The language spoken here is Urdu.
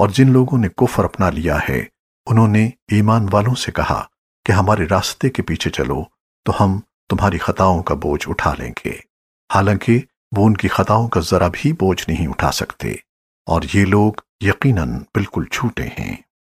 اور جن لوگوں نے کفر اپنا لیا ہے، انہوں نے ایمان والوں سے کہا کہ ہمارے راستے کے پیچھے چلو، تو ہم تمہاری خطاؤں کا بوجھ اٹھا لیں گے۔ حالانکہ وہ ان کی خطاؤں کا ذرا بھی بوجھ نہیں اٹھا سکتے، اور یہ لوگ یقیناً بالکل چھوٹے ہیں۔